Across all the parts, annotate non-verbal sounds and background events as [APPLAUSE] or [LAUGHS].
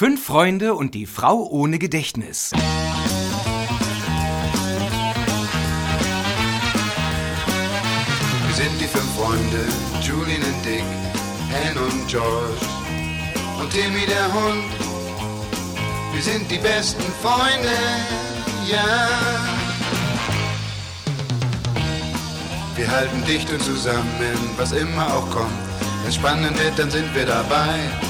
Fünf Freunde und die Frau ohne Gedächtnis. Wir sind die fünf Freunde, Julian und Dick, Anne und George und Timmy der Hund. Wir sind die besten Freunde, ja. Wir halten dicht und zusammen, was immer auch kommt. Wenn es spannend wird, dann sind wir dabei.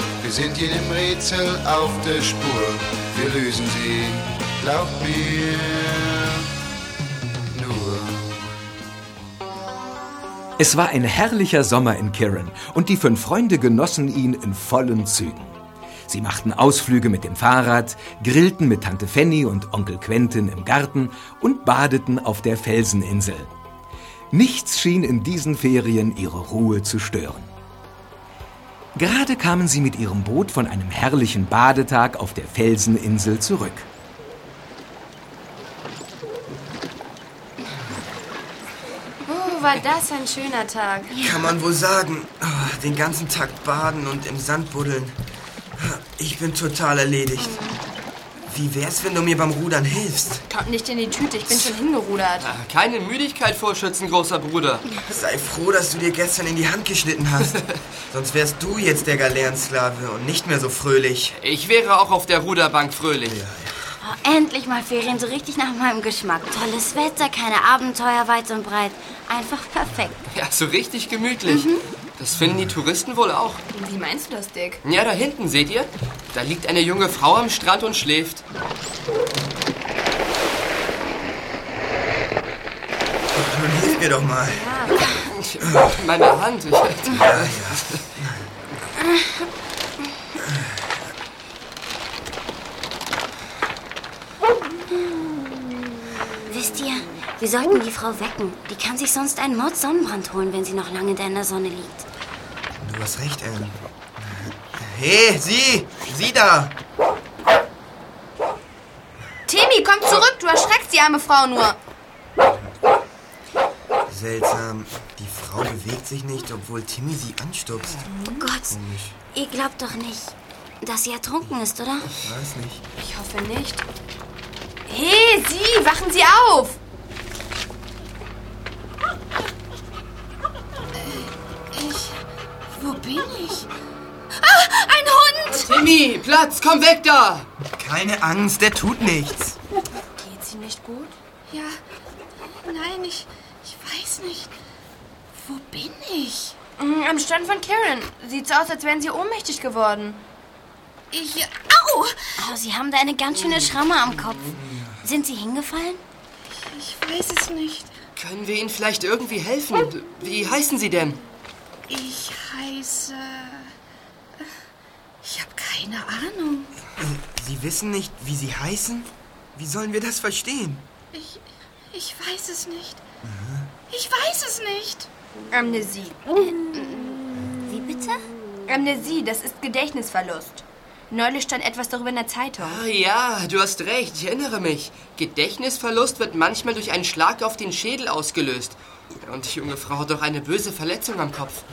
Wir sind jedem Rätsel auf der Spur, wir lösen sie, glaub mir, nur. Es war ein herrlicher Sommer in Kirin und die fünf Freunde genossen ihn in vollen Zügen. Sie machten Ausflüge mit dem Fahrrad, grillten mit Tante Fanny und Onkel Quentin im Garten und badeten auf der Felseninsel. Nichts schien in diesen Ferien ihre Ruhe zu stören. Gerade kamen sie mit ihrem Boot von einem herrlichen Badetag auf der Felseninsel zurück. Oh, war das ein schöner Tag. Kann man wohl sagen. Ah, Den ganzen Tag baden und im Sand buddeln. Ah, Ich bin total erledigt. Wie wär's, wenn du mir beim Rudern hilfst? Kommt nicht in die Tüte, ich bin schon hingerudert. Keine Müdigkeit vorschützen, großer Bruder. Sei froh, dass du dir gestern in die Hand geschnitten hast. [LAUGHS] Sonst wärst du jetzt der Galeerensklave und nicht mehr so fröhlich. Ich wäre auch auf der Ruderbank fröhlich. Oh, endlich mal Ferien so richtig nach meinem Geschmack. Tolles Wetter, keine Abenteuer weit und breit. Einfach perfekt. Ja, so richtig gemütlich. Das finden die Touristen wohl auch. Wie meinst du das, Dick? Ja, da hinten, seht ihr? Da liegt eine junge Frau am Strand und schläft. Hilf mir doch mal. Meine Hand. Ich, Wisst ihr, wir sollten die Frau wecken. Die kann sich sonst einen Mordsonnenbrand holen, wenn sie noch lange da in der Sonne liegt. Du hast recht, Anne. Hey, Sie! Sie da! Timmy, komm zurück, du erschreckst die arme Frau nur. Seltsam. Die Frau bewegt sich nicht, obwohl Timmy sie anstupst. Oh Gott, ihr glaubt doch nicht, dass sie ertrunken ist, oder? Ich weiß nicht. Ich hoffe nicht. Hey, Sie, wachen Sie auf! Wo bin ich? Ah, ein Hund! Timmy, Platz, komm weg da! Keine Angst, der tut nichts. Geht's ihm nicht gut? Ja, nein, ich, ich weiß nicht. Wo bin ich? Mm, Am Stand von Karen. Sieht so aus, als wären Sie ohnmächtig geworden. Ich. Au! Oh, sie haben da eine ganz schöne Schramme am Kopf. Sind sie hingefallen? Ich weiß es nicht. Können wir Ihnen vielleicht irgendwie helfen? Wie heißen Sie denn? Ich heiße. Ich habe keine Ahnung. Sie wissen nicht, wie sie heißen? Wie sollen wir das verstehen? Ich. Ich weiß es nicht. Ich weiß es nicht. Amnesie. Wie bitte? Amnesie, das ist Gedächtnisverlust. Neulich stand etwas darüber in der Zeitung. Ah ja, du hast recht, ich erinnere mich. Gedächtnisverlust wird manchmal durch einen Schlag auf den Schädel ausgelöst. Und die junge Frau hat doch eine böse Verletzung am Kopf.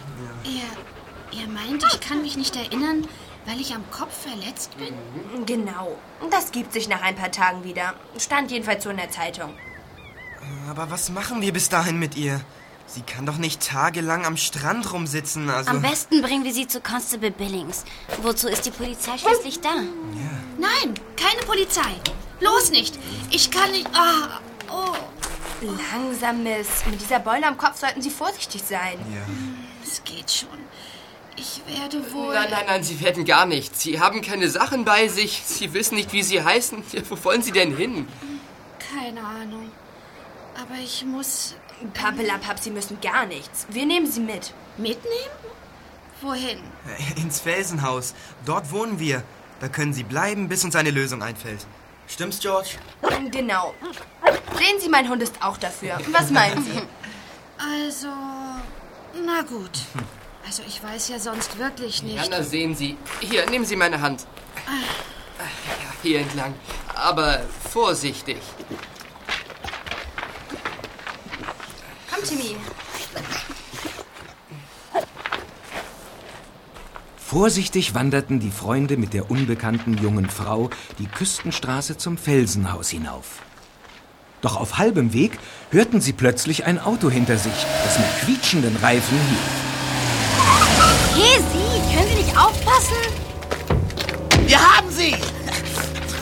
Ihr. Ihr meint, ich kann mich nicht erinnern, weil ich am Kopf verletzt bin? Genau. Das gibt sich nach ein paar Tagen wieder. Stand jedenfalls so in der Zeitung. Aber was machen wir bis dahin mit ihr? Sie kann doch nicht tagelang am Strand rumsitzen, also... Am besten bringen wir sie zu Constable Billings. Wozu ist die Polizei schließlich da? Nein, keine Polizei. Bloß nicht. Ich kann nicht. Ah, oh, Langsam, Miss. Mit dieser Beule am Kopf sollten Sie vorsichtig sein. es geht schon. Ich werde wohl. Nein, nein, nein, Sie werden gar nichts. Sie haben keine Sachen bei sich. Sie wissen nicht, wie Sie heißen. Ja, Wo wollen Sie denn hin? Keine Ahnung. Aber ich muss Pappelapapp, Sie müssen gar nichts. Wir nehmen Sie mit. mitnehmen? Wohin? Ins Felsenhaus. Dort wohnen wir. Da können Sie bleiben, bis uns eine Lösung einfällt. Stimmt's, George? Genau. Sehen Sie, mein Hund ist auch dafür. Was meinen Sie? Also, na gut. Also ich weiß ja sonst wirklich nicht. na sehen Sie. Hier, nehmen Sie meine Hand. Ja, hier entlang. Aber vorsichtig. Komm, Timmy. Vorsichtig wanderten die Freunde mit der unbekannten jungen Frau die Küstenstraße zum Felsenhaus hinauf. Doch auf halbem Weg hörten sie plötzlich ein Auto hinter sich, das mit quietschenden Reifen hielt. Hey, Sie, können Sie nicht aufpassen? Wir haben sie!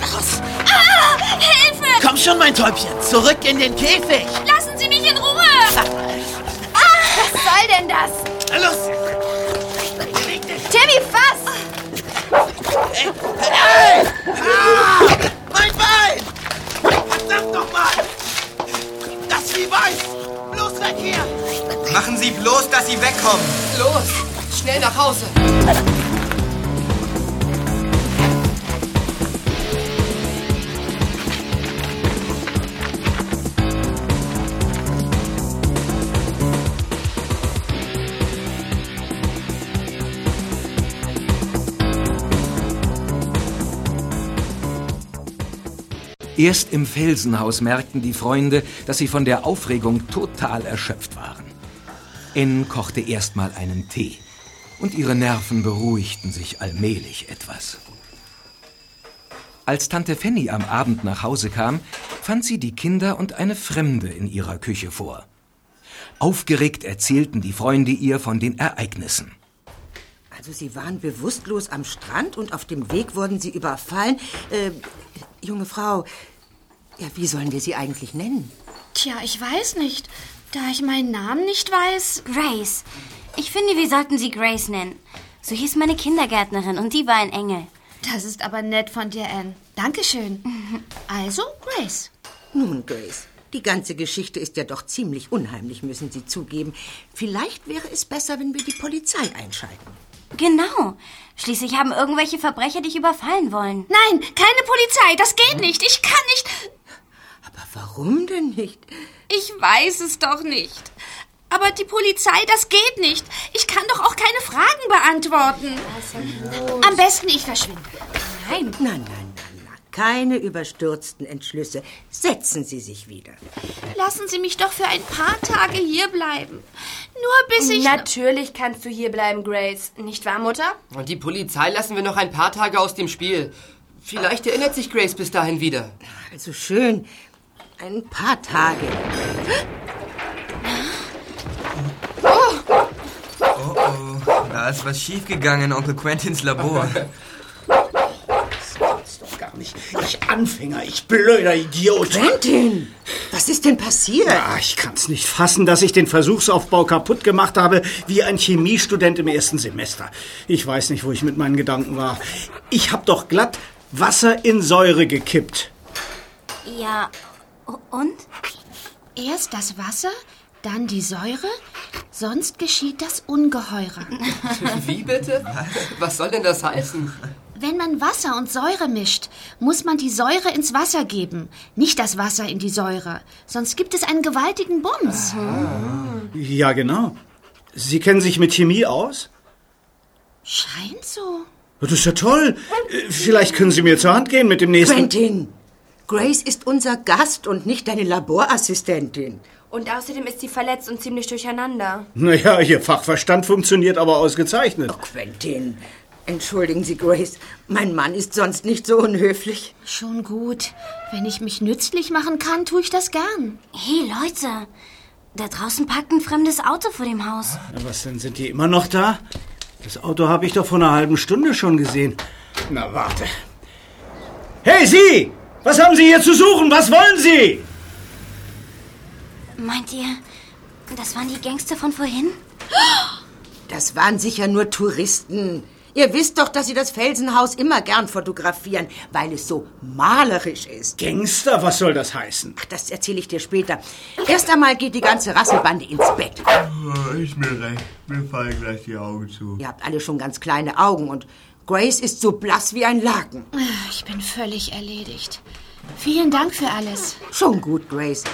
Los! Ah, Hilfe! Komm schon, mein Täubchen, zurück in den Käfig! Lassen Sie mich in Ruhe! Was soll denn das? Los! Timmy, fass! Hey! Ah! Mein Bein! Verdammt nochmal! Das Vieh weiß! Bloß weg hier! Machen Sie bloß, dass Sie wegkommen. Los, schnell nach Hause. Erst im Felsenhaus merkten die Freunde, dass sie von der Aufregung total erschöpft waren. N kochte erstmal einen Tee und ihre Nerven beruhigten sich allmählich etwas. Als Tante Fanny am Abend nach Hause kam, fand sie die Kinder und eine Fremde in ihrer Küche vor. Aufgeregt erzählten die Freunde ihr von den Ereignissen. Also Sie waren bewusstlos am Strand und auf dem Weg wurden Sie überfallen. Äh, junge Frau, ja, wie sollen wir Sie eigentlich nennen? Tja, ich weiß nicht. Da ich meinen Namen nicht weiß. Grace. Ich finde, wir sollten sie Grace nennen. So hieß meine Kindergärtnerin und die war ein Engel. Das ist aber nett von dir, Anne. Dankeschön. [LAUGHS] Also, Grace. Nun, Grace, die ganze Geschichte ist ja doch ziemlich unheimlich, müssen Sie zugeben. Vielleicht wäre es besser, wenn wir die Polizei einschalten. Genau. Schließlich haben irgendwelche Verbrecher dich überfallen wollen. Nein, keine Polizei. Das geht nicht. Ich kann nicht. Aber warum denn nicht? Ich weiß es doch nicht. Aber die Polizei, das geht nicht. Ich kann doch auch keine Fragen beantworten. Am besten ich verschwinde. Nein, nein, nein, nein, nein. Keine überstürzten Entschlüsse. Setzen Sie sich wieder. Lassen Sie mich doch für ein paar Tage hier bleiben. Nur bis ich. Natürlich kannst du hier bleiben, Grace. Nicht wahr, Mutter? Und die Polizei lassen wir noch ein paar Tage aus dem Spiel. Vielleicht erinnert sich Grace bis dahin wieder. Also schön. Ein paar Tage. Oh oh, da ist was schiefgegangen in Onkel Quentins Labor. [LAUGHS] Nicht. Ich Anfänger, ich blöder Idiot. Quentin, was ist denn passiert? Ah, ich kann's nicht fassen, dass ich den Versuchsaufbau kaputt gemacht habe, wie ein Chemiestudent im ersten Semester. Ich weiß nicht, wo ich mit meinen Gedanken war. Ich hab doch glatt Wasser in Säure gekippt. Ja, und? Erst das Wasser, dann die Säure, sonst geschieht das Ungeheure. Wie bitte? [LAUGHS] Was soll denn das heißen? Wenn man Wasser und Säure mischt, muss man die Säure ins Wasser geben, nicht das Wasser in die Säure. Sonst gibt es einen gewaltigen Bums. Ja, genau. Sie kennen sich mit Chemie aus? Scheint so. Das ist ja toll. Vielleicht können Sie mir zur Hand gehen mit dem nächsten. Quentin, Grace ist unser Gast und nicht deine Laborassistentin. Und außerdem ist sie verletzt und ziemlich durcheinander. Naja, Ihr Fachverstand funktioniert aber ausgezeichnet. Quentin, entschuldigen Sie, Grace. Mein Mann ist sonst nicht so unhöflich. Schon gut. Wenn ich mich nützlich machen kann, tue ich das gern. Hey, Leute. Da draußen parkt ein fremdes Auto vor dem Haus. Na, Was denn, sind die immer noch da? Das Auto habe ich doch vor einer halben Stunde schon gesehen. Na, warte. Hey, Sie! Was haben Sie hier zu suchen? Was wollen Sie? Meint ihr, das waren die Gangster von vorhin? Das waren sicher nur Touristen. Ihr wisst doch, dass Sie das Felsenhaus immer gern fotografieren, weil es so malerisch ist. Gangster? Was soll das heißen? Ach, das erzähle ich dir später. Erst einmal geht die ganze Rasselbande ins Bett. Ist mir recht. Mir fallen gleich die Augen zu. Ihr habt alle schon ganz kleine Augen und Grace ist so blass wie ein Laken. Ich bin völlig erledigt. Vielen Dank für alles. Schon gut, Grace.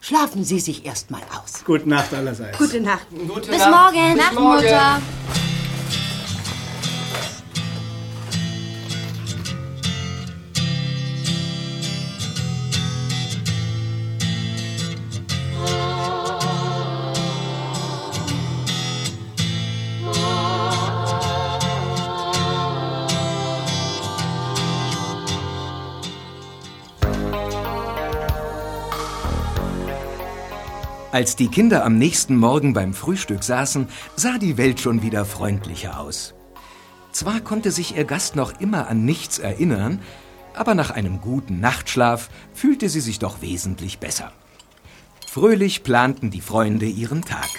Schlafen Sie sich erst mal aus. Gute Nacht allerseits. Gute Nacht. Gute Bis Nacht. morgen. Bis Nacht, morgen. Mutter. Als die Kinder am nächsten Morgen beim Frühstück saßen, sah die Welt schon wieder freundlicher aus. Zwar konnte sich ihr Gast noch immer an nichts erinnern, aber nach einem guten Nachtschlaf fühlte sie sich doch wesentlich besser. Fröhlich planten die Freunde ihren Tag.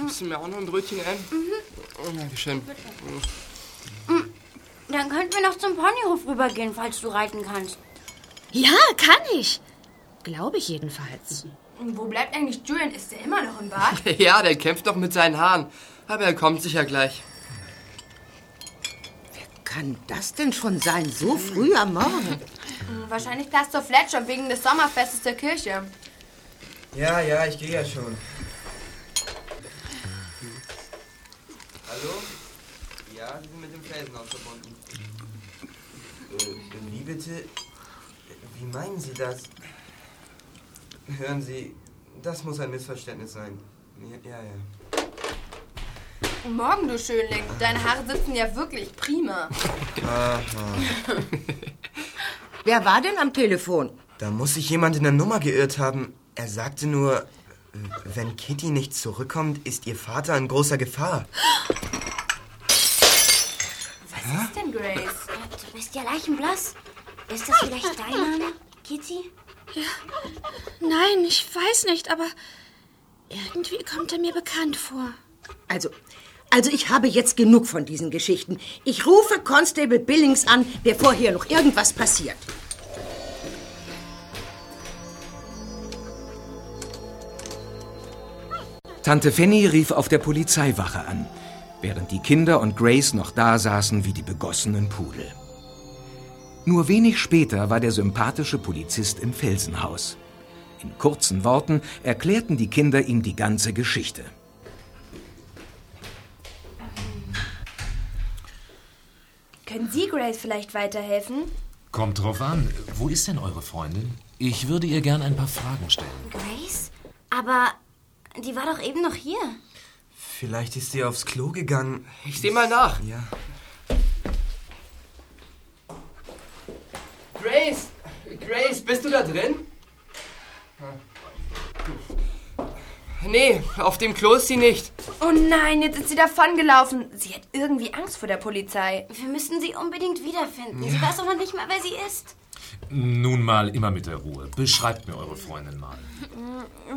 Gibst du mir auch noch ein Brötchen ein? Oh, Dankeschön. Dann könnten wir noch zum Ponyhof rübergehen, falls du reiten kannst. Ja, kann ich. Glaube ich jedenfalls. Und wo bleibt eigentlich Julian? Ist der immer noch im Bad? [LAUGHS] Ja, der kämpft doch mit seinen Haaren. Aber er kommt sicher gleich. Kann das denn schon sein, so früh am Morgen? Hm, Wahrscheinlich Pastor Fletcher wegen des Sommerfestes der Kirche. Ja, ja, ich gehe ja schon. Hallo? Ja, Sie sind mit dem Felsenhaus verbunden. Äh, wie bitte? Wie meinen Sie das? Hören Sie, das muss ein Missverständnis sein. Ja, ja. ja. Guten Morgen, du Schönling. Deine Haare sitzen ja wirklich prima. Aha. Wer war denn am Telefon? Da muss sich jemand in der Nummer geirrt haben. Er sagte nur, wenn Kitty nicht zurückkommt, ist ihr Vater in großer Gefahr. Was ist denn, Grace? Du bist ja leichenblass. Ist das vielleicht dein Name, Kitty? Nein, ich weiß nicht, aber irgendwie kommt er mir bekannt vor. Also, also ich habe jetzt genug von diesen Geschichten. Ich rufe Constable Billings an, bevor hier noch irgendwas passiert. Tante Fanny rief auf der Polizeiwache an, während die Kinder und Grace noch da saßen wie die begossenen Pudel. Nur wenig später war der sympathische Polizist im Felsenhaus. In kurzen Worten erklärten die Kinder ihm die ganze Geschichte. Können Sie Grace vielleicht weiterhelfen? Kommt drauf an. Wo ist denn eure Freundin? Ich würde ihr gern ein paar Fragen stellen. Grace? Aber die war doch eben noch hier. Vielleicht ist sie aufs Klo gegangen. Ich seh mal nach. Ja. Grace! Grace, bist du da drin? Nee, auf dem Klo ist sie nicht. Oh nein, jetzt ist sie davongelaufen. Sie hat irgendwie Angst vor der Polizei. Wir müssen sie unbedingt wiederfinden. Sie weiß doch noch nicht mal, wer sie ist. Nun mal immer mit der Ruhe. Beschreibt mir eure Freundin mal.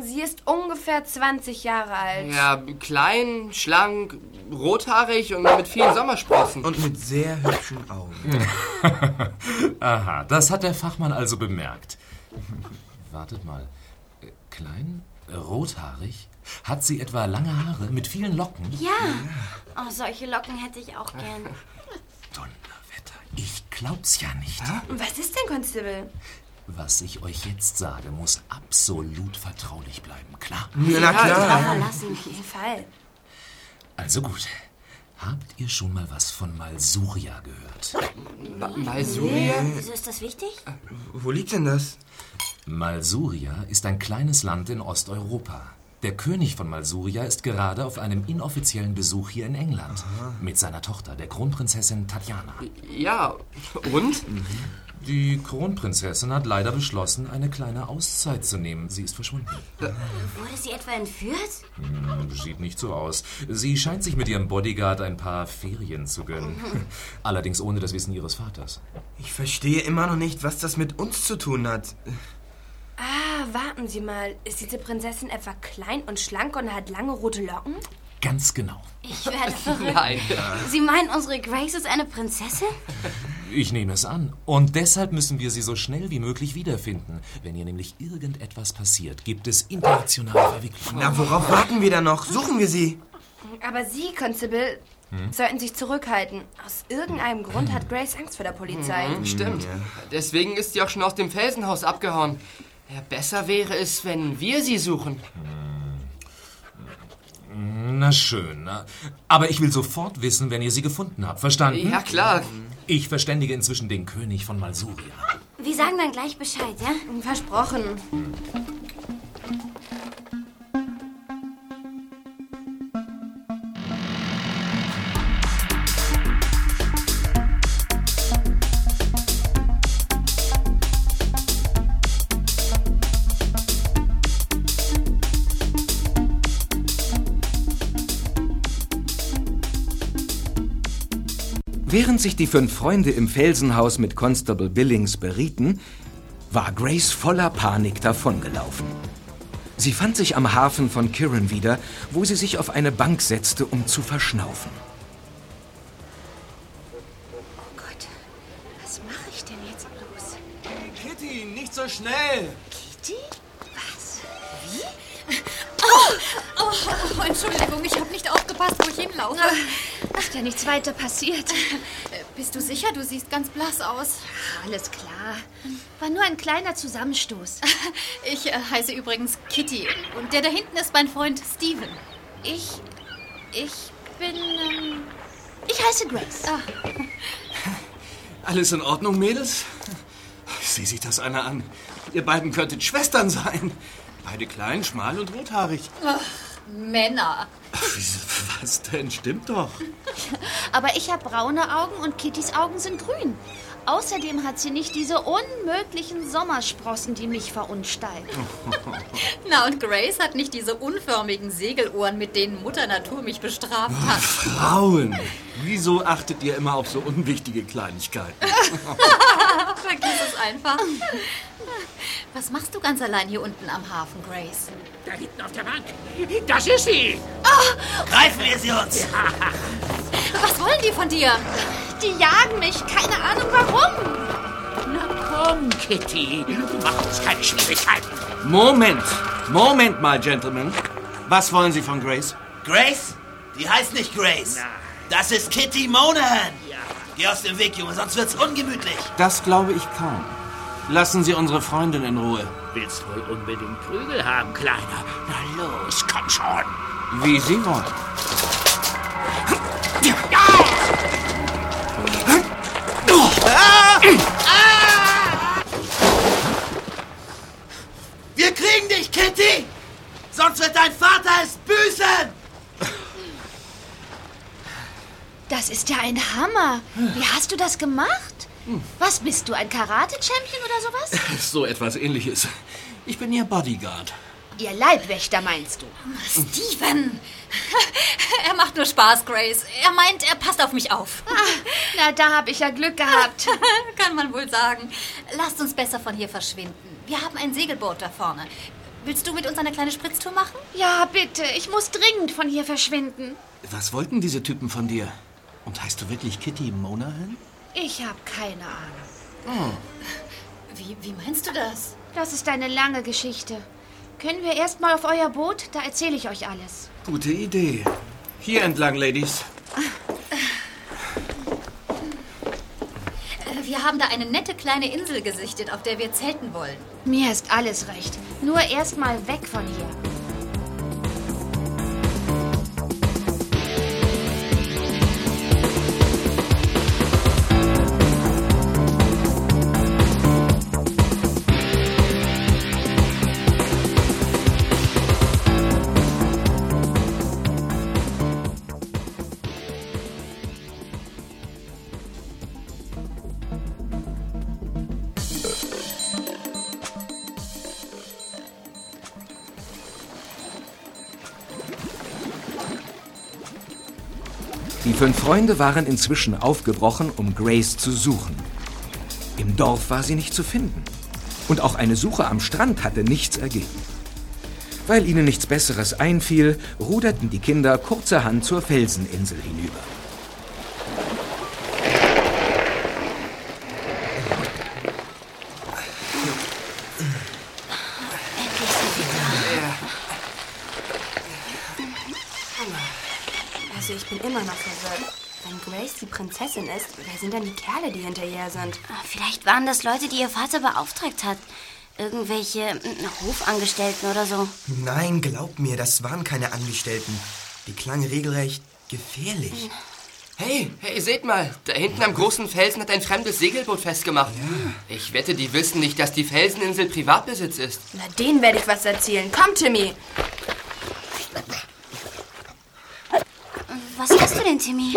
Sie ist ungefähr 20 Jahre alt. Ja, klein, schlank, rothaarig und mit vielen Sommersprossen. Und mit sehr hübschen Augen. [LAUGHS] Aha, das hat der Fachmann also bemerkt. Wartet mal. Klein, rothaarig? Hat sie etwa lange Haare mit vielen Locken? Ja. Oh, solche Locken hätte ich auch gern. Donnerwetter, ich glaub's ja nicht. Was ist denn, Constable? Was ich euch jetzt sage, muss absolut vertraulich bleiben, klar? Na klar. verlassen. Auf jeden Fall. Also gut. Habt ihr schon mal was von Malsuria gehört? Malsuria? Wieso ist das wichtig? Wo liegt denn das? Malsuria ist ein kleines Land in Osteuropa. Der König von Malsuria ist gerade auf einem inoffiziellen Besuch hier in England. Mit seiner Tochter, der Kronprinzessin Tatjana. Ja, und? Die Kronprinzessin hat leider beschlossen, eine kleine Auszeit zu nehmen. Sie ist verschwunden. Wurde sie etwa entführt? Hm, Sieht nicht so aus. Sie scheint sich mit ihrem Bodyguard ein paar Ferien zu gönnen. [LAUGHS] Allerdings ohne das Wissen ihres Vaters. Ich verstehe immer noch nicht, was das mit uns zu tun hat. Warten Sie mal. Ist diese Prinzessin etwa klein und schlank und hat lange rote Locken? Ganz genau. Ich werde [LAUGHS] verrückt. Nein. Sie meinen, unsere Grace ist eine Prinzessin? Ich nehme es an. Und deshalb müssen wir sie so schnell wie möglich wiederfinden. Wenn ihr nämlich irgendetwas passiert, gibt es internationale Verwicklungen. Na, worauf warten wir da noch? Suchen wir sie. Aber Sie, Constable, Hm? sollten sich zurückhalten. Aus irgendeinem Grund hat Grace Angst vor der Polizei. Mhm, stimmt. Deswegen ist sie auch schon aus dem Felsenhaus abgehauen. Ja, besser wäre es, wenn wir sie suchen. Na schön. Na. Aber ich will sofort wissen, wenn ihr sie gefunden habt. Verstanden? Ja, klar. Ich verständige inzwischen den König von Malsuria. Wir sagen dann gleich Bescheid, ja? Versprochen. Während sich die fünf Freunde im Felsenhaus mit Constable Billings berieten, war Grace voller Panik davongelaufen. Sie fand sich am Hafen von Kirin wieder, wo sie sich auf eine Bank setzte, um zu verschnaufen. Oh Gott, was mache ich denn jetzt bloß? Kitty, nicht so schnell. Kitty? Was? Wie? Oh, oh, oh Entschuldigung, ich habe nicht aufgepasst, wo ich hinlaufe. Ist ja nichts weiter passiert. [LAUGHS] Bist du sicher? Du siehst ganz blass aus. Alles klar. War nur ein kleiner Zusammenstoß. [LAUGHS] Ich äh, heiße übrigens Kitty. Und der da hinten ist mein Freund Steven. Ich. Ich bin. Ähm, ich heiße Grace. Ah. [LAUGHS] Alles in Ordnung, Mädels? Sieh sich das einer an. Ihr beiden könntet Schwestern sein. Beide klein, schmal und rothaarig. Ach, Männer. Was denn? Stimmt doch. [LAUGHS] Aber ich habe braune Augen und Kittys Augen sind grün. Außerdem hat sie nicht diese unmöglichen Sommersprossen, die mich verunstalten. [LAUGHS] Na, und Grace hat nicht diese unförmigen Segelohren, mit denen Mutter Natur mich bestraft hat. Frauen, wieso achtet ihr immer auf so unwichtige Kleinigkeiten? [LAUGHS] Vergiss es einfach. Was machst du ganz allein hier unten am Hafen, Grace? Da hinten auf der Bank. Das ist sie. Oh, Greifen wir sie uns! was wollen die von dir? Die jagen mich. Keine Ahnung warum. Na komm, Kitty. Mach uns keine Schwierigkeiten. Moment, Moment mal, Gentlemen. Was wollen Sie von Grace? Grace? Die heißt nicht Grace. Das ist Kitty Monahan. Geh aus dem Weg, Junge, sonst wird's ungemütlich. Das glaube ich kaum. Lassen Sie unsere Freundin in Ruhe. Willst wohl unbedingt Prügel haben, Kleiner? Na los, komm schon. Wie Sie wollen. Wir kriegen dich, Kitty! Sonst wird dein Vater es büßen! Das ist ja ein Hammer. Wie hast du das gemacht? Was bist du, ein Karate-Champion oder sowas? [LAUGHS] So etwas ähnliches. Ich bin Ihr Bodyguard. Ihr Leibwächter meinst du? Steven! [LAUGHS] Er macht nur Spaß, Grace. Er meint, er passt auf mich auf. na, da habe ich ja Glück gehabt. [LAUGHS] Kann man wohl sagen. Lasst uns besser von hier verschwinden. Wir haben ein Segelboot da vorne. Willst du mit uns eine kleine Spritztour machen? Ja, bitte. Ich muss dringend von hier verschwinden. Was wollten diese Typen von dir? Und heißt du wirklich Kitty Monahan? Ich habe keine Ahnung. Oh. Wie, wie meinst du das? Das ist eine lange Geschichte. Können wir erst mal auf euer Boot? Da erzähle ich euch alles. Gute Idee. Hier entlang, Ladies. Äh, Wir haben da eine nette kleine Insel gesichtet, auf der wir zelten wollen. Mir ist alles recht. Nur erst mal weg von hier. Fünf Freunde waren inzwischen aufgebrochen, um Grace zu suchen. Im Dorf war sie nicht zu finden. Und auch eine Suche am Strand hatte nichts ergeben. Weil ihnen nichts Besseres einfiel, ruderten die Kinder kurzerhand zur Felseninsel hinüber. Also ich bin immer noch verwirrt. Wenn Grace die Prinzessin ist, wer sind denn die Kerle, die hinterher sind? Ah, Vielleicht waren das Leute, die ihr Vater beauftragt hat. Irgendwelche mm, Hofangestellten oder so. Nein, glaub mir, das waren keine Angestellten. Die klangen regelrecht gefährlich. Hey, hey, seht mal, da hinten am großen Felsen hat ein fremdes Segelboot festgemacht. Ich wette, die wissen nicht, dass die Felseninsel Privatbesitz ist. Na, denen werde ich was erzählen. Komm, Timmy. Was hast du denn, Timmy?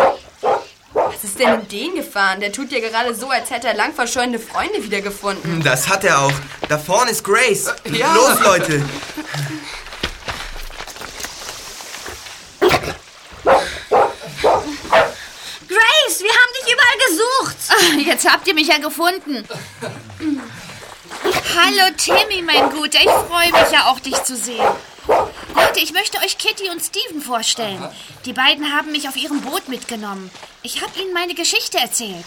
Was ist denn in den gefahren? Der tut ja gerade so, als hätte er lang verschollene Freunde wiedergefunden. Das hat er auch. Da vorne ist Grace. ja. Los, Leute. Grace, wir haben dich überall gesucht. Ah, Jetzt habt ihr mich ja gefunden. Hallo Timmy, mein Guter. Ich freue mich ja auch, dich zu sehen. Leute, ich möchte euch Kitty und Steven vorstellen. Die beiden haben mich auf ihrem Boot mitgenommen. Ich habe ihnen meine Geschichte erzählt.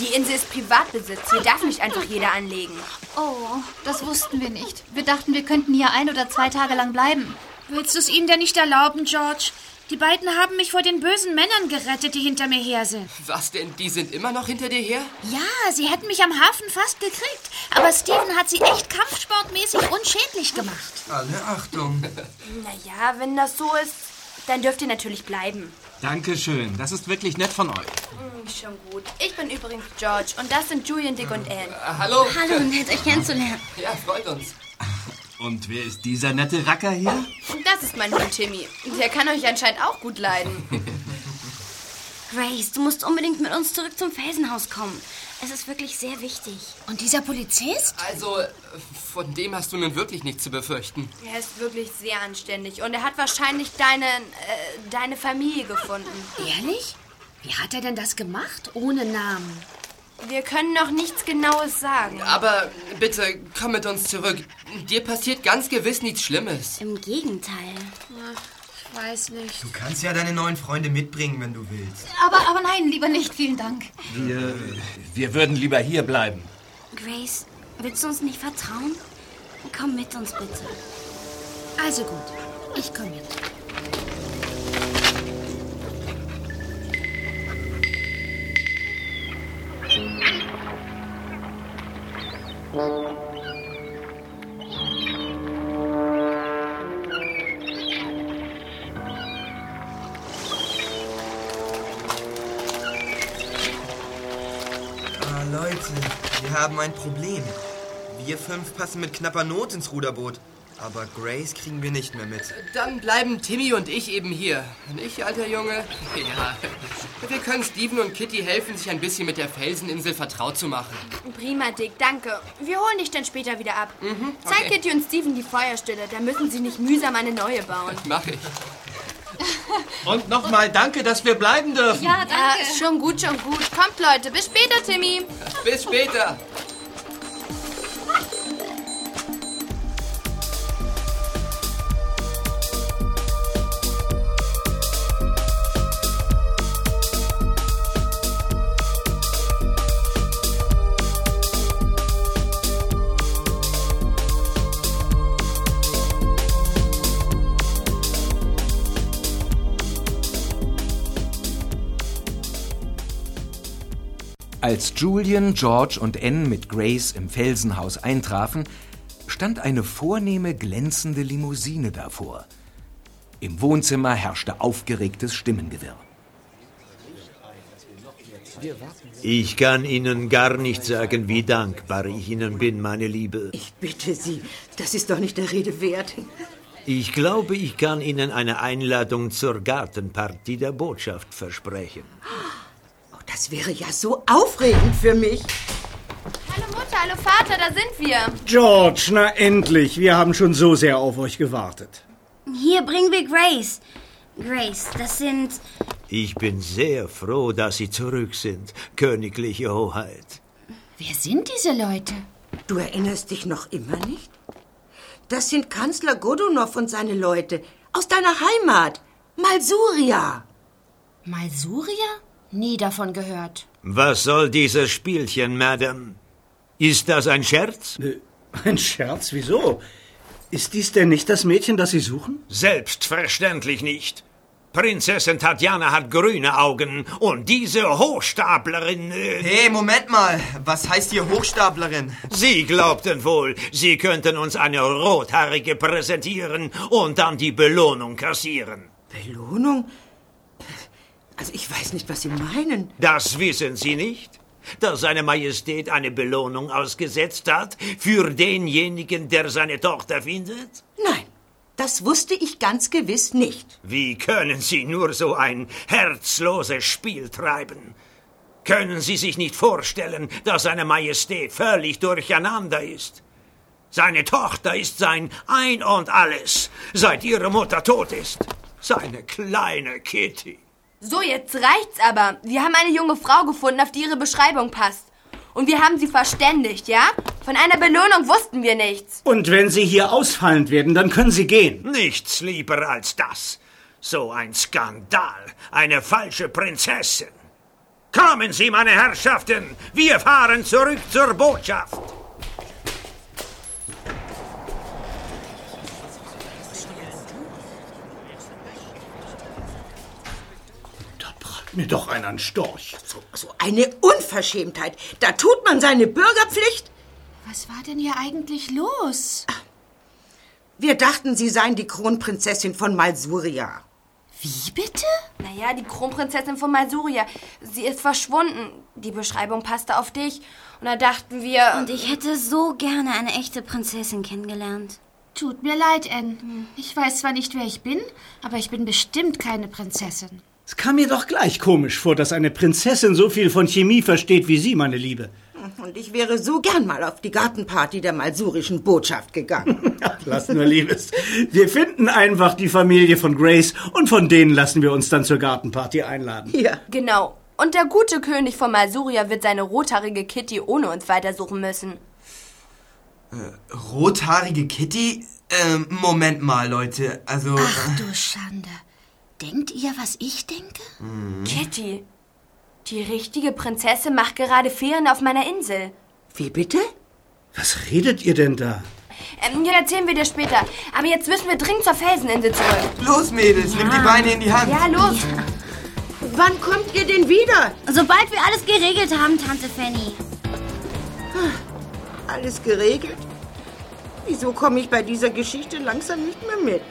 Die Insel ist Privatbesitz. Hier darf nicht einfach jeder anlegen. Oh, das wussten wir nicht. Wir dachten, wir könnten hier ein oder zwei Tage lang bleiben. Willst du es ihnen denn nicht erlauben, George? Die beiden haben mich vor den bösen Männern gerettet, die hinter mir her sind. Was denn, die sind immer noch hinter dir her? Ja, sie hätten mich am Hafen fast gekriegt. Aber Steven hat sie echt kampfsportmäßig unschädlich gemacht. Alle Achtung. [LAUGHS] Naja, wenn das so ist, dann dürft ihr natürlich bleiben. Dankeschön, das ist wirklich nett von euch. Hm, schon gut. Ich bin übrigens George und das sind Julian, Dick und Anne. hallo. Hallo, nett euch kennenzulernen. Ja, freut uns. Und wer ist dieser nette Racker hier? Das ist mein Hund Timmy. Der kann euch anscheinend auch gut leiden. [LAUGHS] Grace, du musst unbedingt mit uns zurück zum Felsenhaus kommen. Es ist wirklich sehr wichtig. Und dieser Polizist? Also, von dem hast du nun wirklich nichts zu befürchten. Er ist wirklich sehr anständig und er hat wahrscheinlich deine, äh, deine Familie gefunden. Ehrlich? Wie hat er denn das gemacht? Ohne Namen. Wir können noch nichts Genaues sagen. Aber bitte, komm mit uns zurück. Dir passiert ganz gewiss nichts Schlimmes. Im Gegenteil. Ich weiß nicht. Du kannst ja deine neuen Freunde mitbringen, wenn du willst. Aber, aber nein, lieber nicht. Vielen Dank. Wir, wir würden lieber hier bleiben. Grace, willst du uns nicht vertrauen? Komm mit uns bitte. Also gut, ich komme mit. Leute, wir haben ein Problem. Wir fünf passen mit knapper Not ins Ruderboot. Aber Grace kriegen wir nicht mehr mit. Dann bleiben Timmy und ich eben hier. Und ich, alter Junge? [LAUGHS] Ja. Wir können Steven und Kitty helfen, sich ein bisschen mit der Felseninsel vertraut zu machen. Prima, Dick, danke. Wir holen dich dann später wieder ab. Zeig okay. Kitty und Steven die Feuerstelle, da müssen sie nicht mühsam eine neue bauen. Mach ich. [LAUGHS] Und nochmal danke, dass wir bleiben dürfen. Ja, schon gut, schon gut. Kommt, Leute, bis später, Timmy. Bis später. Als Julian, George und Anne mit Grace im Felsenhaus eintrafen, stand eine vornehme, glänzende Limousine davor. Im Wohnzimmer herrschte aufgeregtes Stimmengewirr. Ich kann Ihnen gar nicht sagen, wie dankbar ich Ihnen bin, meine Liebe. Ich bitte Sie, das ist doch nicht der Rede wert. Ich glaube, ich kann Ihnen eine Einladung zur Gartenparty der Botschaft versprechen. Das wäre ja so aufregend für mich. Hallo Mutter, hallo Vater, da sind wir. George, na endlich. Wir haben schon so sehr auf euch gewartet. Hier bringen wir Grace. Grace, das sind. Ich bin sehr froh, dass Sie zurück sind, königliche Hoheit. Wer sind diese Leute? Du erinnerst dich noch immer nicht? Das sind Kanzler Godunov und seine Leute aus deiner Heimat, Malsuria. Malsuria? Nie davon gehört. Was soll dieses Spielchen, Madame? Ist das ein Scherz? Äh, Ein Scherz? Wieso? Ist dies denn nicht das Mädchen, das Sie suchen? Selbstverständlich nicht. Prinzessin Tatjana hat grüne Augen und diese Hochstaplerin... Äh, Hey, Moment mal. Was heißt hier Hochstaplerin? Sie glaubten wohl, Sie könnten uns eine Rothaarige präsentieren und dann die Belohnung kassieren. Belohnung? Also ich weiß nicht, was Sie meinen. Das wissen Sie nicht? Dass seine Majestät eine Belohnung ausgesetzt hat für denjenigen, der seine Tochter findet? Nein, das wusste ich ganz gewiss nicht. Wie können Sie nur so ein herzloses Spiel treiben? Können Sie sich nicht vorstellen, dass seine Majestät völlig durcheinander ist? Seine Tochter ist sein Ein und alles, seit ihre Mutter tot ist. Seine kleine Kitty. So, jetzt reicht's aber. Wir haben eine junge Frau gefunden, auf die ihre Beschreibung passt. Und wir haben sie verständigt, ja? Von einer Belohnung wussten wir nichts. Und wenn Sie hier ausfallend werden, dann können Sie gehen. Nichts lieber als das. So ein Skandal. Eine falsche Prinzessin. Kommen Sie, meine Herrschaften. Wir fahren zurück zur Botschaft. Mir doch einen Storch. So, so eine Unverschämtheit. Da tut man seine Bürgerpflicht. Was war denn hier eigentlich los? Wir dachten, Sie seien die Kronprinzessin von Malsuria. Wie bitte? Naja, die Kronprinzessin von Malsuria. Sie ist verschwunden. Die Beschreibung passte auf dich. Und da dachten wir. Und ich hätte so gerne eine echte Prinzessin kennengelernt. Tut mir leid, Anne. Ich weiß zwar nicht, wer ich bin, aber ich bin bestimmt keine Prinzessin. Es kam mir doch gleich komisch vor, dass eine Prinzessin so viel von Chemie versteht wie Sie, meine Liebe. Und ich wäre so gern mal auf die Gartenparty der malsurischen Botschaft gegangen. [LAUGHS] Ach, lass nur, Liebes. Wir finden einfach die Familie von Grace und von denen lassen wir uns dann zur Gartenparty einladen. Ja. Genau. Und der gute König von Malsuria wird seine rothaarige Kitty ohne uns weitersuchen müssen. Äh, rothaarige Kitty? Ähm, Moment mal, Leute. Also. Ach du Schande. Denkt ihr, was ich denke? Mhm. Kitty, die richtige Prinzessin macht gerade Ferien auf meiner Insel. Wie bitte? Was redet ihr denn da? Ähm, ja, erzählen wir dir später. Aber jetzt müssen wir dringend zur Felseninsel zurück. Los, Mädels, nehmt die Beine in die Hand. Ja, los. Wann kommt ihr denn wieder? Sobald wir alles geregelt haben, Tante Fanny. Alles geregelt? Wieso komme ich bei dieser Geschichte langsam nicht mehr mit?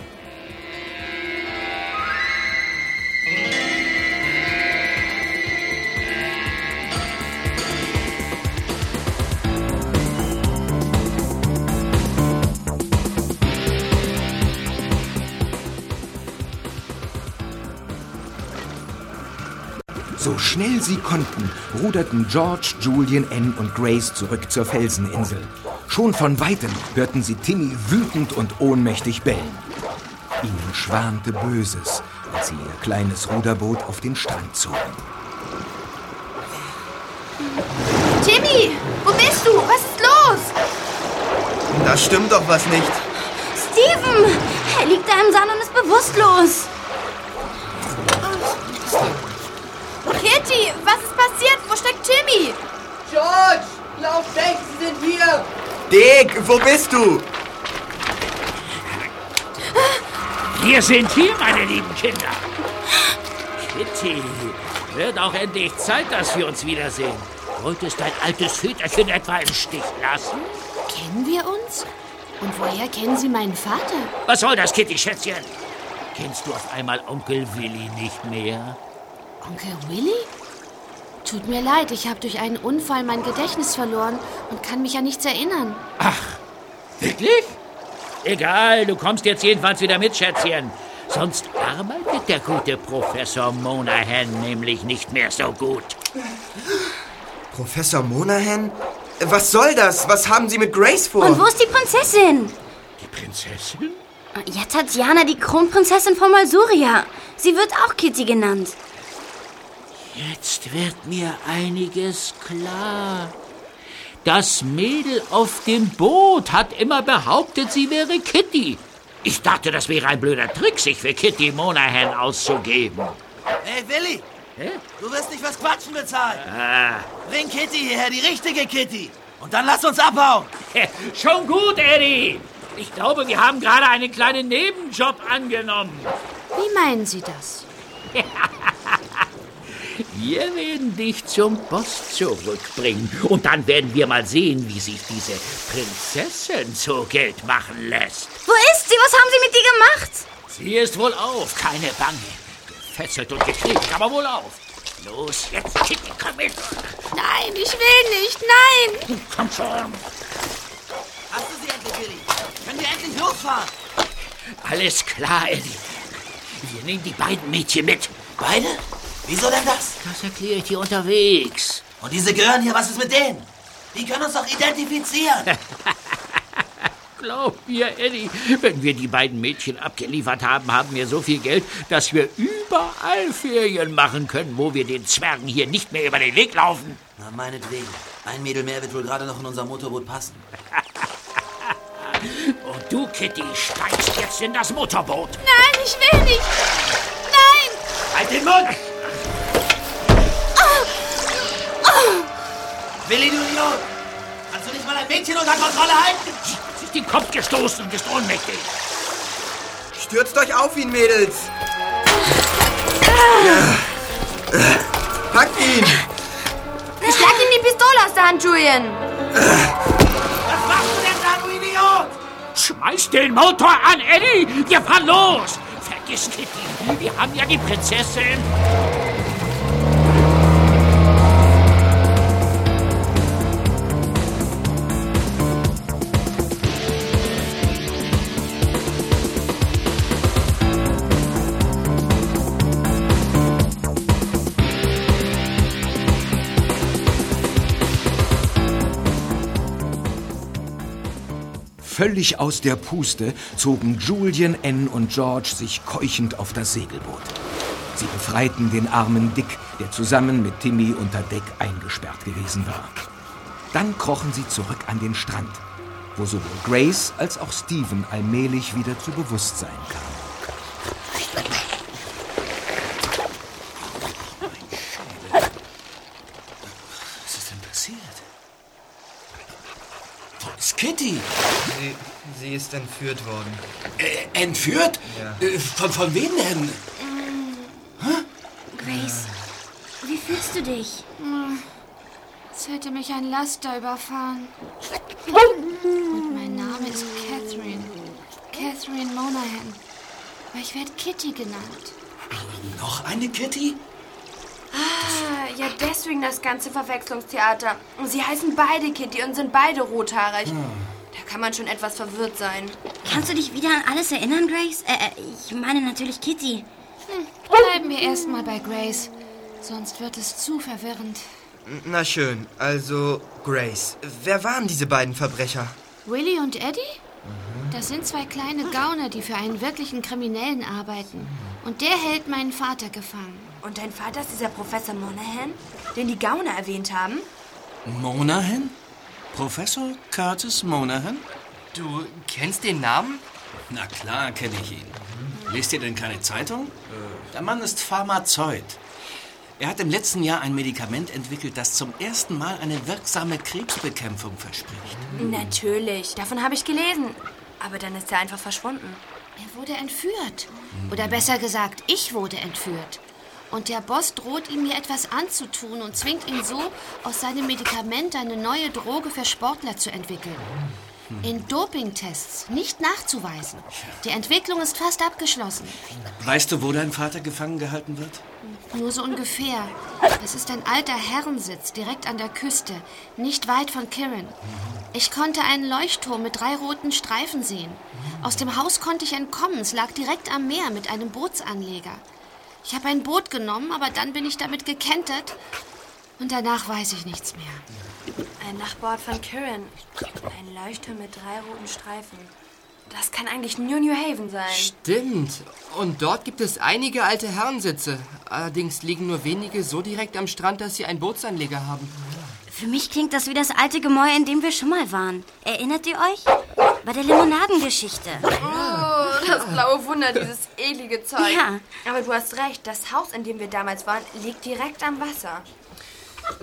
So schnell sie konnten, ruderten George, Julian, Anne und Grace zurück zur Felseninsel. Schon von weitem hörten sie Timmy wütend und ohnmächtig bellen. Ihnen schwante Böses, als sie ihr kleines Ruderboot auf den Strand zogen. Timmy, wo bist du? Was ist los? Da stimmt doch was nicht. Steven! Er liegt da im Sand und ist bewusstlos. Kitty, was ist passiert? Wo steckt Timmy? George, lauf weg, sie sind hier. Dick, wo bist du? Wir sind hier, meine lieben Kinder. Kitty, wird auch endlich Zeit, dass wir uns wiedersehen. Wolltest dein altes Väterchen etwa im Stich lassen? Kennen wir uns? Und woher kennen Sie meinen Vater? Was soll das, Kitty, Schätzchen? Kennst du auf einmal Onkel Willi nicht mehr? Onkel Willy? Tut mir leid, ich habe durch einen Unfall mein Gedächtnis verloren und kann mich an nichts erinnern. Ach, wirklich? Egal, du kommst jetzt jedenfalls wieder mit, Schätzchen. Sonst arbeitet der gute Professor Monahan nämlich nicht mehr so gut. Professor Monahan? Was soll das? Was haben Sie mit Grace vor? Und wo ist die Prinzessin? Die Prinzessin? Ja, Tatjana, die Kronprinzessin von Malsuria. Sie wird auch Kitty genannt. Jetzt wird mir einiges klar. Das Mädel auf dem Boot hat immer behauptet, sie wäre Kitty. Ich dachte, das wäre ein blöder Trick, sich für Kitty Monahan auszugeben. Hey, Willi! Hä? Du wirst nicht fürs Quatschen bezahlt. Ah, Bring Kitty hierher, die richtige Kitty. Und dann lass uns abhauen. schon gut, Eddie. Ich glaube, wir haben gerade einen kleinen Nebenjob angenommen. Wie meinen Sie das? [LAUGHS] Wir werden dich zum Boss zurückbringen. Und dann werden wir mal sehen, wie sich diese Prinzessin zu Geld machen lässt. Wo ist sie? Was haben Sie mit ihr gemacht? Sie ist wohl auf, keine Bange. Gefesselt und gekriegt, aber wohl auf. Los, jetzt, Kitty, komm mit. Nein, ich will nicht. Nein. Komm schon. Hast du sie endlich, Willi? Können wir endlich losfahren? Alles klar, Eddie. Wir nehmen die beiden Mädchen mit. Beide? Wieso denn das? Das erkläre ich dir unterwegs. Und diese Gören hier, was ist mit denen? Die können uns doch identifizieren. [LAUGHS] Glaub mir, Eddie, wenn wir die beiden Mädchen abgeliefert haben, haben wir so viel Geld, dass wir überall Ferien machen können, wo wir den Zwergen hier nicht mehr über den Weg laufen. Na, meinetwegen. Ein Mädel mehr wird wohl gerade noch in unser Motorboot passen. [LAUGHS] Und du, Kitty, steigst jetzt in das Motorboot. Nein, ich will nicht. Nein. Halt den Mund! Willi, du Idiot! Kannst du nicht mal ein Mädchen unter Kontrolle halten? Sie ist den Kopf gestoßen und ist ohnmächtig. Stürzt euch auf ihn, Mädels. Ja. Äh, Packt ihn. Schlag ihm die Pistole aus der Hand, Julian. Was machst du denn da, du Idiot? Schmeiß den Motor an, Eddie! Wir fahren los! Vergiss Kitty, wir haben ja die Prinzessin. Völlig aus der Puste zogen Julian, Ann und George sich keuchend auf das Segelboot. Sie befreiten den armen Dick, der zusammen mit Timmy unter Deck eingesperrt gewesen war. Dann krochen sie zurück an den Strand, wo sowohl Grace als auch Stephen allmählich wieder zu Bewusstsein kamen. Was ist denn passiert? Wo ist Kitty? Sie, sie ist entführt worden. Äh, entführt? Ja. Äh, von, von wem denn? Grace, wie fühlst du dich? Als hätte mich ein Laster überfahren. Und mein Name ist Catherine. Catherine Monahan. Aber ich werde Kitty genannt. Noch eine Kitty? Ah, ja, deswegen das ganze Verwechslungstheater. Sie heißen beide Kitty und sind beide rothaarig. Da kann man schon etwas verwirrt sein. Kannst du dich wieder an alles erinnern, Grace? Äh, äh, ich meine natürlich Kitty. Bleiben wir erstmal bei Grace. Sonst wird es zu verwirrend. Na schön, also Grace. Wer waren diese beiden Verbrecher? Willy und Eddie? Das sind zwei kleine Gauner, die für einen wirklichen Kriminellen arbeiten. Und der hält meinen Vater gefangen. Und dein Vater ist dieser Professor Monahan, den die Gauner erwähnt haben? Monahan? Professor Curtis Monahan? Du kennst den Namen? Na klar kenne ich ihn. Lest ihr denn keine Zeitung? Der Mann ist Pharmazeut. Er hat im letzten Jahr ein Medikament entwickelt, das zum ersten Mal eine wirksame Krebsbekämpfung verspricht. Natürlich, davon habe ich gelesen. Aber dann ist er einfach verschwunden. Er wurde entführt. Oder besser gesagt, ich wurde entführt. Und der Boss droht ihm, mir etwas anzutun und zwingt ihn so, aus seinem Medikament eine neue Droge für Sportler zu entwickeln. In Dopingtests nicht nachzuweisen. Die Entwicklung ist fast abgeschlossen. Weißt du, wo dein Vater gefangen gehalten wird? Nur so ungefähr. Es ist ein alter Herrensitz direkt an der Küste, nicht weit von Kirin. Ich konnte einen Leuchtturm mit drei roten Streifen sehen. Aus dem Haus konnte ich entkommen. Es lag direkt am Meer mit einem Bootsanleger. Ich habe ein Boot genommen, aber dann bin ich damit gekentert. Und danach weiß ich nichts mehr. Ein Nachbarort von Kirin. Ein Leuchtturm mit drei roten Streifen. Das kann eigentlich nur New Haven sein. Stimmt. Und dort gibt es einige alte Herrensitze. Allerdings liegen nur wenige so direkt am Strand, dass sie einen Bootsanleger haben. Für mich klingt das wie das alte Gemäuer, in dem wir schon mal waren. Erinnert ihr euch? Bei der Limonadengeschichte. Oh, das blaue Wunder, dieses eklige Zeug. Ja. Aber du hast recht, das Haus, in dem wir damals waren, liegt direkt am Wasser.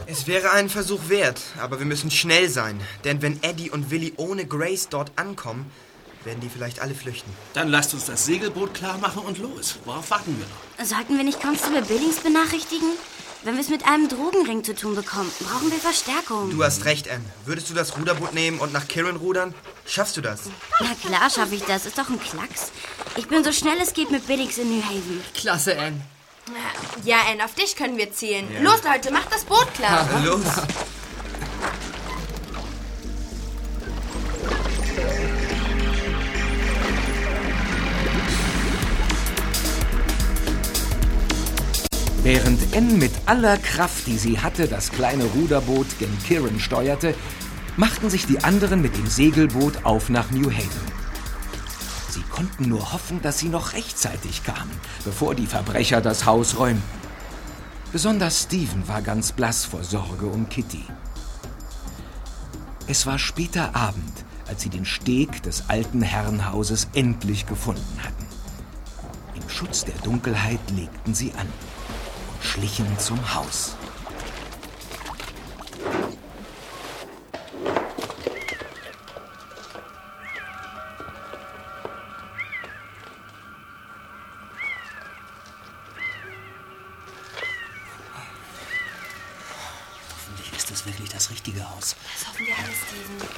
Es wäre einen Versuch wert, aber wir müssen schnell sein. Denn wenn Eddie und Willy ohne Grace dort ankommen, Werden die vielleicht alle flüchten? Dann lasst uns das Segelboot klar machen und los. Worauf warten wir noch? Sollten wir nicht Constable Billings benachrichtigen? Wenn wir es mit einem Drogenring zu tun bekommen, brauchen wir Verstärkung. Du hast recht, Anne. Würdest du das Ruderboot nehmen und nach Kirin rudern? Schaffst du das? Na klar schaffe ich das. Ist doch ein Klacks. Ich bin so schnell es geht mit Billings in New Haven. Klasse, Anne. Ja, Anne, auf dich können wir zählen. Ja. Los, Leute, macht das Boot klar. [LAUGHS] los. Während Anne mit aller Kraft, die sie hatte, das kleine Ruderboot gen Kirin steuerte, machten sich die anderen mit dem Segelboot auf nach New Haven. Sie konnten nur hoffen, dass sie noch rechtzeitig kamen, bevor die Verbrecher das Haus räumten. Besonders Stephen war ganz blass vor Sorge um Kitty. Es war später Abend, als sie den Steg des alten Herrenhauses endlich gefunden hatten. Im Schutz der Dunkelheit legten sie an schlichen zum Haus. Hoffentlich ist das wirklich das richtige Haus. Das hoffen wir alle, Steven.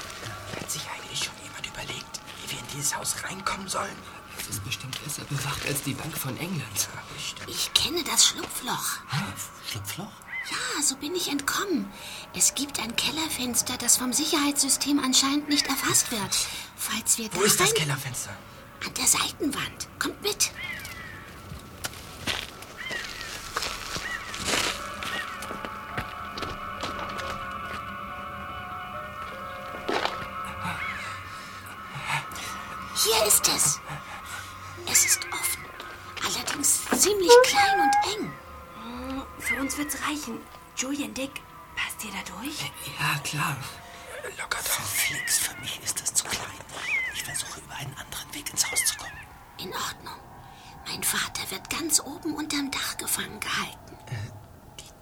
Hat sich eigentlich schon jemand überlegt, wie wir in dieses Haus reinkommen sollen? Das ist bestimmt besser bewacht als die Bank von England. Schlupfloch. Schlupfloch? Ja, so bin ich entkommen. Es gibt ein Kellerfenster, das vom Sicherheitssystem anscheinend nicht erfasst wird. Falls wir Wo ist das Kellerfenster? An der Seitenwand. Kommt mit. Hier ist es. Es ist offen. Allerdings ziemlich klein und eng. Für uns wird's reichen. Julian Dick, passt ihr da durch? Ja, klar. Locker doch. Verflixt, für mich ist das zu klein. Ich versuche über einen anderen Weg ins Haus zu kommen. In Ordnung. Mein Vater wird ganz oben unterm Dach gefangen gehalten.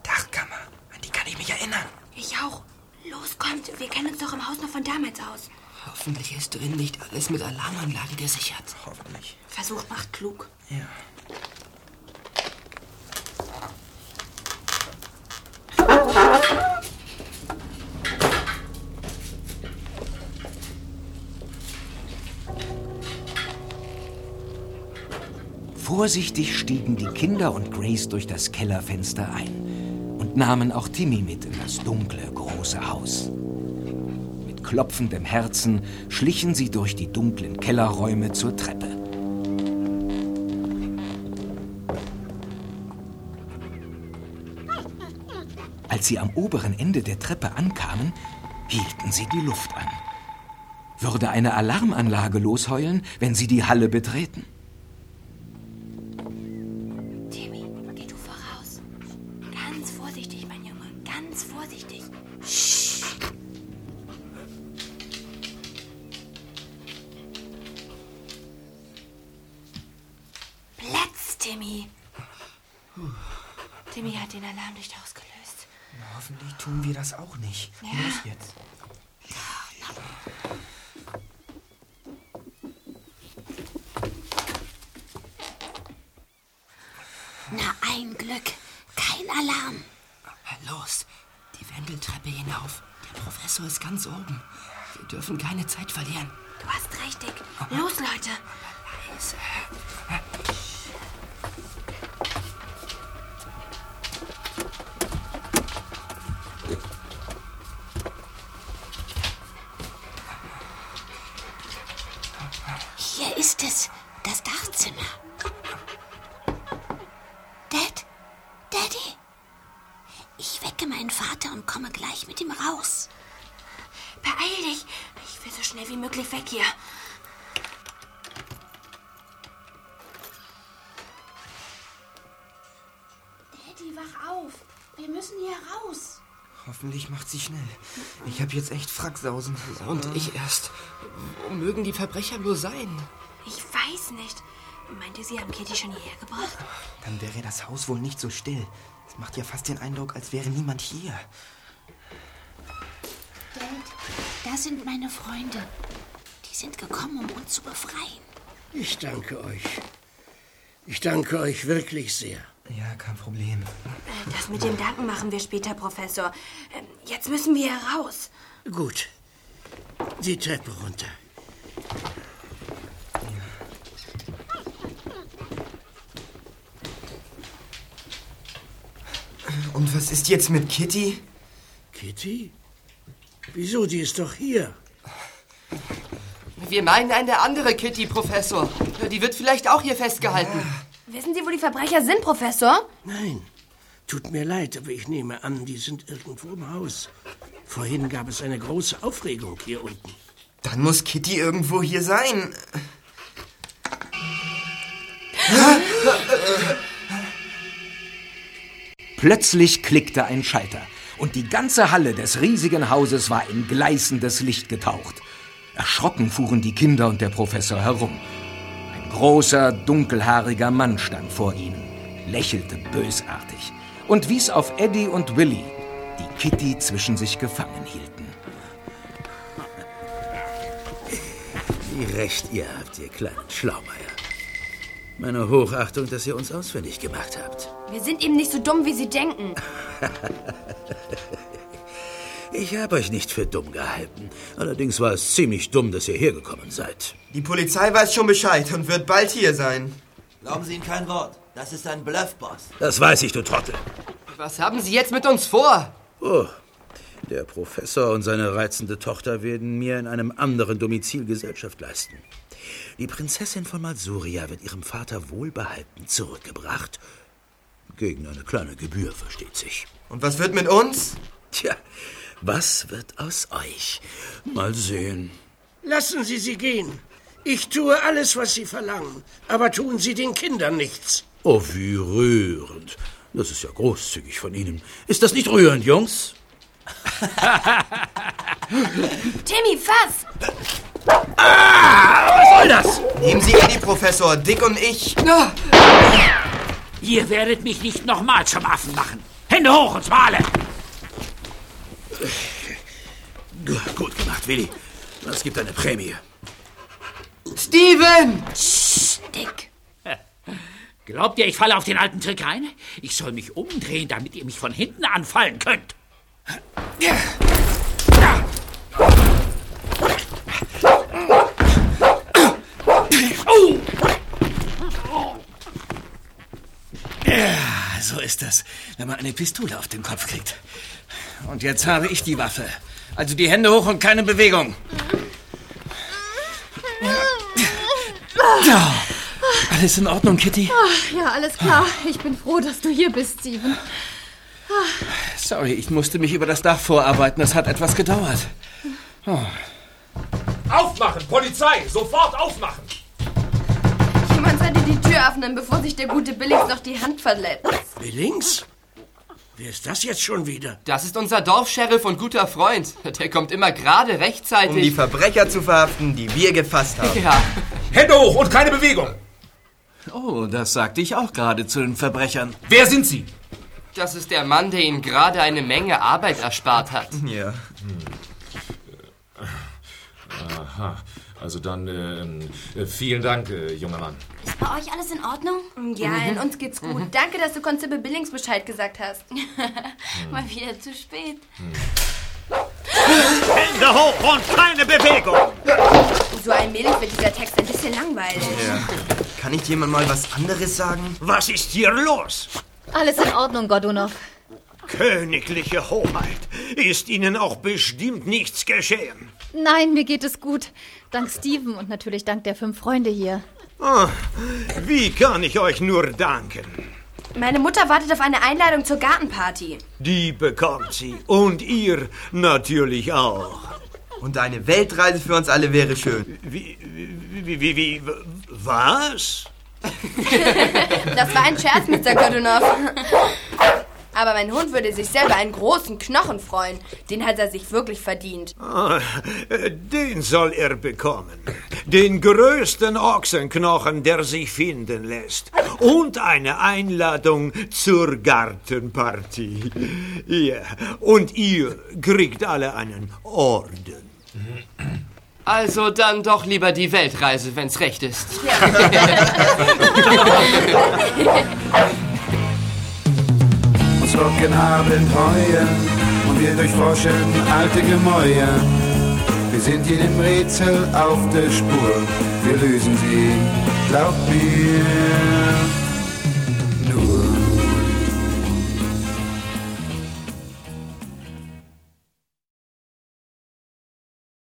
Dachkammer. An die kann ich mich erinnern. Ich auch. Los, kommt. Wir kennen uns doch im Haus noch von damals aus. Hoffentlich ist drin nicht alles mit Alarmanlage gesichert. Hoffentlich. Versucht macht klug. Ja. Vorsichtig stiegen die Kinder und Grace durch das Kellerfenster ein und nahmen auch Timmy mit in das dunkle, große Haus. Mit klopfendem Herzen schlichen sie durch die dunklen Kellerräume zur Treppe. Als sie am oberen Ende der Treppe ankamen, hielten sie die Luft an. Würde eine Alarmanlage losheulen, wenn sie die Halle betreten? Ganz vorsichtig. Platz, Timmy. Timmy hat den Alarm nicht ausgelöst. Na, hoffentlich tun wir das auch nicht. Ja. Los jetzt. Na, ein Glück. Kein Alarm. Los, die Wendeltreppe hinauf. Der Professor ist ganz oben. Wir dürfen keine Zeit verlieren. Du hast recht, Dick. Los, Leute. Leise. Sie schnell. Ich habe jetzt echt Fracksausen. Und ich erst. Wo mögen die Verbrecher nur sein? Ich weiß nicht. Meint ihr, sie haben Kitty schon hierher gebracht? Dann wäre das Haus wohl nicht so still. Es macht ja fast den Eindruck, als wäre niemand hier. Dad, da sind meine Freunde. Die sind gekommen, um uns zu befreien. Ich danke euch. Ich danke euch wirklich sehr. Ja, kein Problem. Das mit dem Danken machen wir später, Professor. Ähm, Jetzt müssen wir hier raus. Gut. Die Treppe runter. Und was ist jetzt mit Kitty? Kitty? Wieso? Die ist doch hier. Wir meinen eine andere Kitty, Professor. Die wird vielleicht auch hier festgehalten. Wissen Sie, wo die Verbrecher sind, Professor? Nein. Tut mir leid, aber ich nehme an, die sind irgendwo im Haus. Vorhin gab es eine große Aufregung hier unten. Dann muss Kitty irgendwo hier sein. Plötzlich klickte ein Schalter und die ganze Halle des riesigen Hauses war in gleißendes Licht getaucht. Erschrocken fuhren die Kinder und der Professor herum. Ein großer, dunkelhaariger Mann stand vor ihnen, lächelte bösartig und wies auf Eddie und Willy, die Kitty zwischen sich gefangen hielten. Wie recht ihr habt, ihr kleinen Schlaumeier. Meine Hochachtung, dass ihr uns ausfindig gemacht habt. Wir sind eben nicht so dumm, wie Sie denken. [LAUGHS] Ich habe euch nicht für dumm gehalten. Allerdings war es ziemlich dumm, dass ihr hergekommen seid. Die Polizei weiß schon Bescheid und wird bald hier sein. Glauben Sie ihm kein Wort. Das ist ein Bluffboss. Das weiß ich, du Trottel. Was haben Sie jetzt mit uns vor? Oh, der Professor und seine reizende Tochter werden mir in einem anderen Domizil Gesellschaft leisten. Die Prinzessin von Malsuria wird ihrem Vater wohlbehalten zurückgebracht. Gegen eine kleine Gebühr, versteht sich. Und was wird mit uns? Tja, was wird aus euch? Mal sehen. Lassen Sie sie gehen. Ich tue alles, was Sie verlangen. Aber tun Sie den Kindern nichts. Oh, wie rührend. Das ist ja großzügig von Ihnen. Ist das nicht rührend, Jungs? [LAUGHS] Timmy, fass! Ah, was soll das? Nehmen Sie Eddie, Professor. Dick und ich. Ihr werdet mich nicht nochmal zum Affen machen. Hände hoch und Male! G- Gut gemacht, Willi. Das gibt eine Prämie. Steven! Dick. Glaubt ihr, ich falle auf den alten Trick ein? Ich soll mich umdrehen, damit ihr mich von hinten anfallen könnt. Ja, so ist das, wenn man eine Pistole auf den Kopf kriegt. Und jetzt habe ich die Waffe. Also die Hände hoch und keine Bewegung. Ja. Alles in Ordnung, Kitty? Ah, ja, alles klar. Ich bin froh, dass du hier bist, Steven. Sorry, ich musste mich über das Dach vorarbeiten. Das hat etwas gedauert. Oh. Aufmachen, Polizei! Sofort aufmachen! Jemand sollte die Tür öffnen, bevor sich der gute Billings noch die Hand verletzt. Billings? Wer ist das jetzt schon wieder? Das ist unser Dorfsheriff und guter Freund. Der kommt immer gerade rechtzeitig. Um die Verbrecher zu verhaften, die wir gefasst haben. Ja. Hände hoch und keine Bewegung! Oh, das sagte ich auch gerade zu den Verbrechern. Wer sind Sie? Das ist der Mann, der Ihnen gerade eine Menge Arbeit erspart hat. Ja. Aha. Also dann, ähm, äh, vielen Dank, äh, junger Mann. Ist bei euch alles in Ordnung? Ja, in uns geht's gut. Danke, dass du Konstable Billings Bescheid gesagt hast. [LAUGHS] Mal wieder zu spät. Hände hoch und keine Bewegung! So allmählich wird dieser Text ein bisschen langweilig. Ja. Kann ich jemand mal was anderes sagen? Was ist hier los? Alles in Ordnung, Godunov. Königliche Hoheit, ist Ihnen auch bestimmt nichts geschehen. Nein, mir geht es gut. Dank Steven und natürlich dank der fünf Freunde hier. Ah, wie kann ich euch nur danken? Meine Mutter wartet auf eine Einladung zur Gartenparty. Die bekommt sie. Und ihr natürlich auch. Und eine Weltreise für uns alle wäre schön. Wie, wie, wie, wie, was? Das war ein Scherz, Mr. Godunov. Aber mein Hund würde sich selber einen großen Knochen freuen. Den hat er sich wirklich verdient. Ah, den soll er bekommen. Den größten Ochsenknochen, der sich finden lässt. Und eine Einladung zur Gartenparty. Ja, und ihr kriegt alle einen Orden. Also dann doch lieber die Weltreise, wenn's recht ist. [LAUGHS] [LAUGHS] uns Rockenabend heuer und wir durchforschen alte Gemäuer. Wir sind jedem Rätsel auf der Spur, wir lösen sie, glaub mir, nur.